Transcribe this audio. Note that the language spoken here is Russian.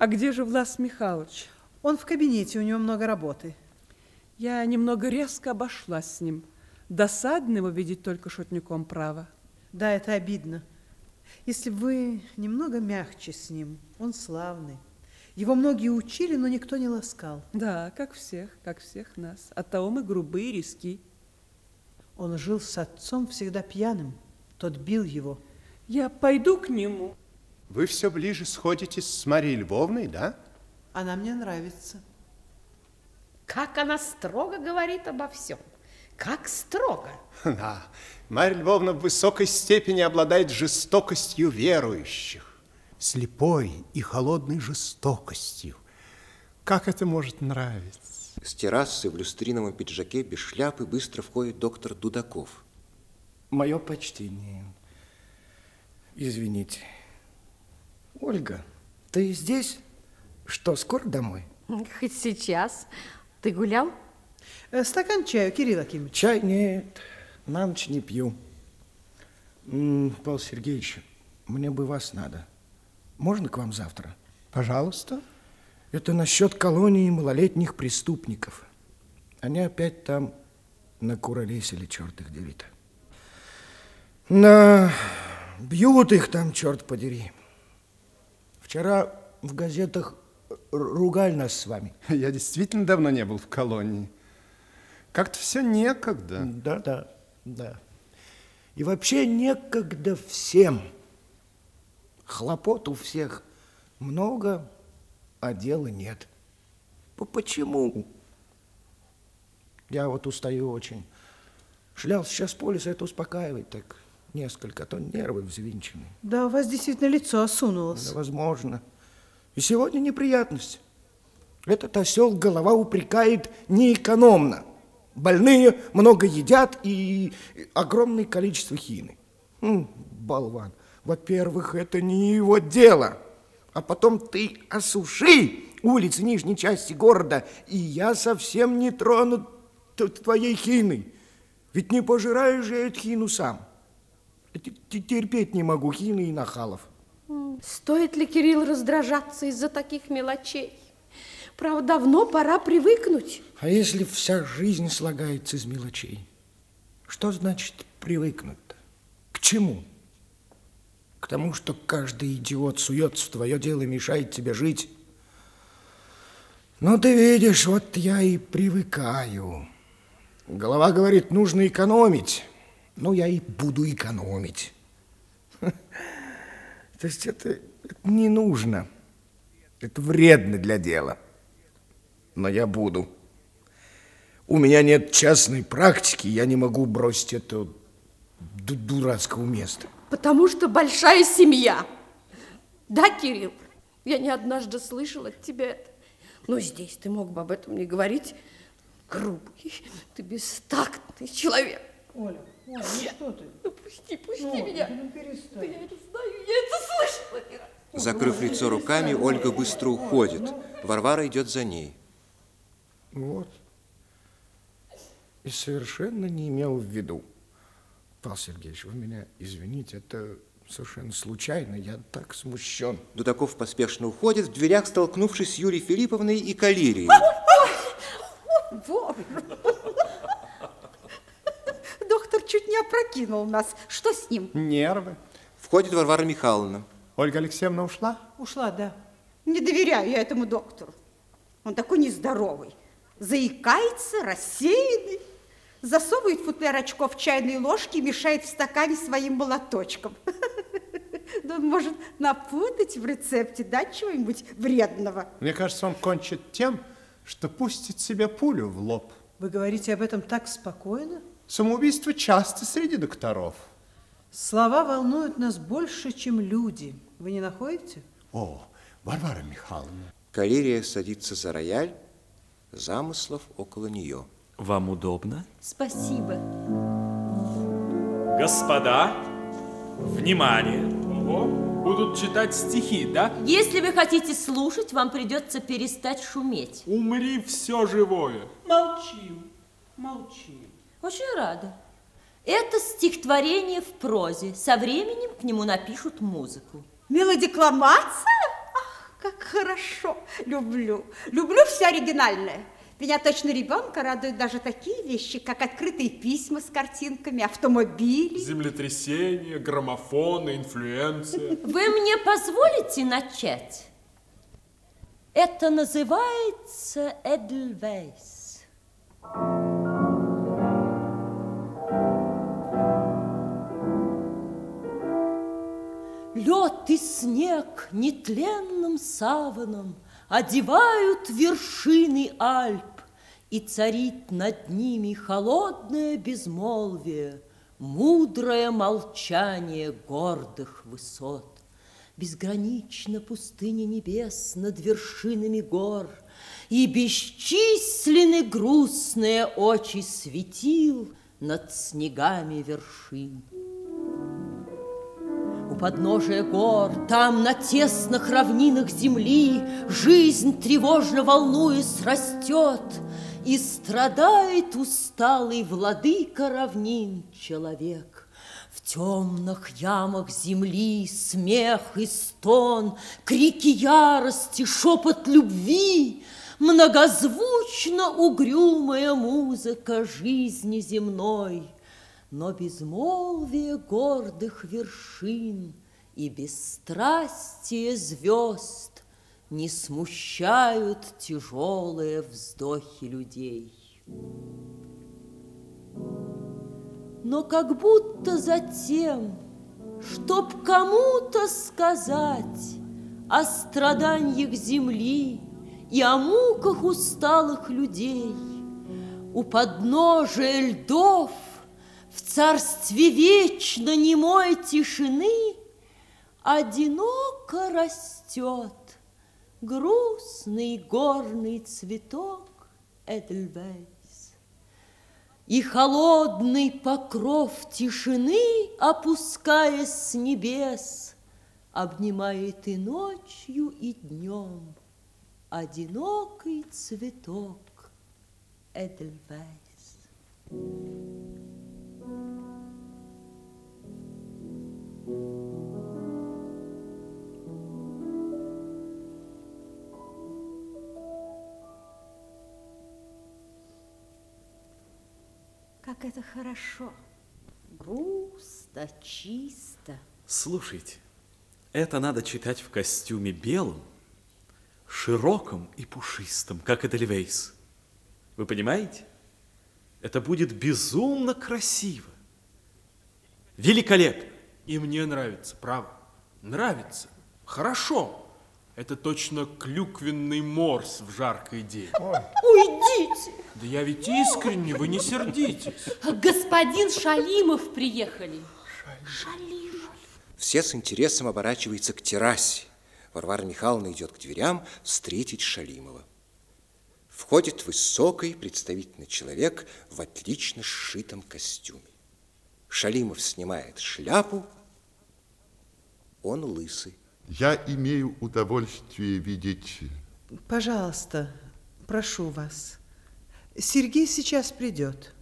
А где же Влас Михайлович? Он в кабинете, у него много работы. Я немного резко обошлась с ним. Досадно его видеть только шутником право. Да, это обидно. Если бы вы немного мягче с ним, он славный. Его многие учили, но никто не ласкал. Да, как всех, как всех нас. Оттого мы грубые, риски. Он жил с отцом всегда пьяным. Тот бил его. Я пойду к нему. Вы все ближе сходитесь с Марией Львовной, да? Она мне нравится. Как она строго говорит обо всем. Как строго. Да, Марья Львовна в высокой степени обладает жестокостью верующих. Слепой и холодной жестокостью. Как это может нравиться? С террасы в люстриновом пиджаке без шляпы быстро входит доктор Дудаков. Мое почтение. Извините. Ольга, ты здесь? Что, скоро домой? Хоть сейчас. Ты гулял? Э, Стакан чаю, Кирилл Акимович. Чай нет, на ночь не пью. М, Павел Сергеевич, мне бы вас надо. Можно к вам завтра? Пожалуйста. Это насчет колонии малолетних преступников. Они опять там накуролесили, черт их дери Да, бьют их там, черт подери. Вчера в газетах р- ругали нас с вами. Я действительно давно не был в колонии. Как-то все некогда. Да, да, да. И вообще некогда всем. Хлопот у всех много, а дела нет. Почему? Я вот устаю очень. Шлял сейчас по лесу, это успокаивает так несколько, а то нервы взвинчены. Да, у вас действительно лицо осунулось. Да, возможно. И сегодня неприятность. Этот осел голова упрекает неэкономно. Больные много едят и огромное количество хины. М, болван. Во-первых, это не его дело. А потом ты осуши улицы нижней части города, и я совсем не тронут т- твоей хиной. Ведь не пожираю же я эту хину сам. Терпеть не могу хины и нахалов. Стоит ли, Кирилл, раздражаться из-за таких мелочей? Правда, давно пора привыкнуть. А если вся жизнь слагается из мелочей? Что значит привыкнуть-то? К чему? К тому, что каждый идиот суется в твое дело и мешает тебе жить? Ну, ты видишь, вот я и привыкаю. Голова говорит, нужно экономить. Ну, я и буду экономить. То есть это, это не нужно. Это вредно для дела. Но я буду. У меня нет частной практики, я не могу бросить это ду- дурацкого места. Потому что большая семья. Да, Кирилл? Я не однажды слышала от тебя это. Но здесь ты мог бы об этом не говорить. Грубый, ты бестактный человек. Оля, Оля, ну что ты? Ну, пусти, пусти Ну, меня. ну, Да перестань. я это знаю, я это слышала. Закрыв лицо руками, Ольга быстро уходит. Варвара идет за ней. Вот. И совершенно не имел в виду. Павел Сергеевич, вы меня извините, это совершенно случайно, я так смущен. Дудаков поспешно уходит, в дверях столкнувшись с Юрией Филипповной и Калирией. Боже! Доктор чуть не опрокинул нас. Что с ним? Нервы. Входит Варвара Михайловна. Ольга Алексеевна ушла? Ушла, да. Не доверяю я этому доктору. Он такой нездоровый. Заикается, рассеянный. Засовывает в футляр очков чайной ложки и мешает в стакане своим молоточком. Да он может напутать в рецепте, дать чего-нибудь вредного. Мне кажется, он кончит тем, что пустит себе пулю в лоб. Вы говорите об этом так спокойно? Самоубийство часто среди докторов. Слова волнуют нас больше, чем люди. Вы не находите? О, Варвара Михайловна. Калирия садится за рояль, замыслов около нее. Вам удобно? Спасибо. Господа, внимание! Будут читать стихи, да? Если вы хотите слушать, вам придется перестать шуметь. Умри все живое. Молчим, молчим. Очень рада. Это стихотворение в прозе. Со временем к нему напишут музыку. Мелодикламация? Ах, как хорошо. Люблю. Люблю все оригинальное. Меня точно ребенка радуют даже такие вещи, как открытые письма с картинками, автомобили. Землетрясение, граммофоны, инфлюенция. Вы мне позволите начать? Это называется Эдельвейс. Лед и снег нетленным саваном Одевают вершины Альп, И царит над ними холодное безмолвие, Мудрое молчание гордых высот. Безгранична пустыня небес над вершинами гор, И бесчисленны грустные очи светил Над снегами вершин. Подножия гор, там на тесных равнинах земли Жизнь, тревожно волнуясь, растет, И страдает усталый владыка равнин человек. В темных ямах земли смех и стон, Крики ярости, шепот любви, Многозвучно угрюмая музыка жизни земной — но безмолвие гордых вершин и бесстрастие звезд не смущают тяжелые вздохи людей. Но как будто затем, чтоб кому-то сказать о страданиях земли и о муках усталых людей, у подножия льдов – в царстве вечно немой тишины Одиноко растет грустный горный цветок Эдельвейс. И холодный покров тишины, опускаясь с небес, Обнимает и ночью, и днем Одинокий цветок Эдельвейс. Как это хорошо. Густо, чисто. Слушайте, это надо читать в костюме белом, широком и пушистом, как Эдельвейс. Вы понимаете? Это будет безумно красиво. Великолепно. И мне нравится, право. Нравится. Хорошо. Это точно клюквенный морс в жаркий день. Уйдите! Да я ведь искренне, вы не сердитесь. Господин Шалимов приехали. Все с интересом оборачиваются к террасе. Варвара Михайловна идет к дверям встретить Шалимова. Входит высокий представительный человек в отлично сшитом костюме. Шалимов снимает шляпу, он лысый. Я имею удовольствие видеть... Пожалуйста, прошу вас. Сергей сейчас придет.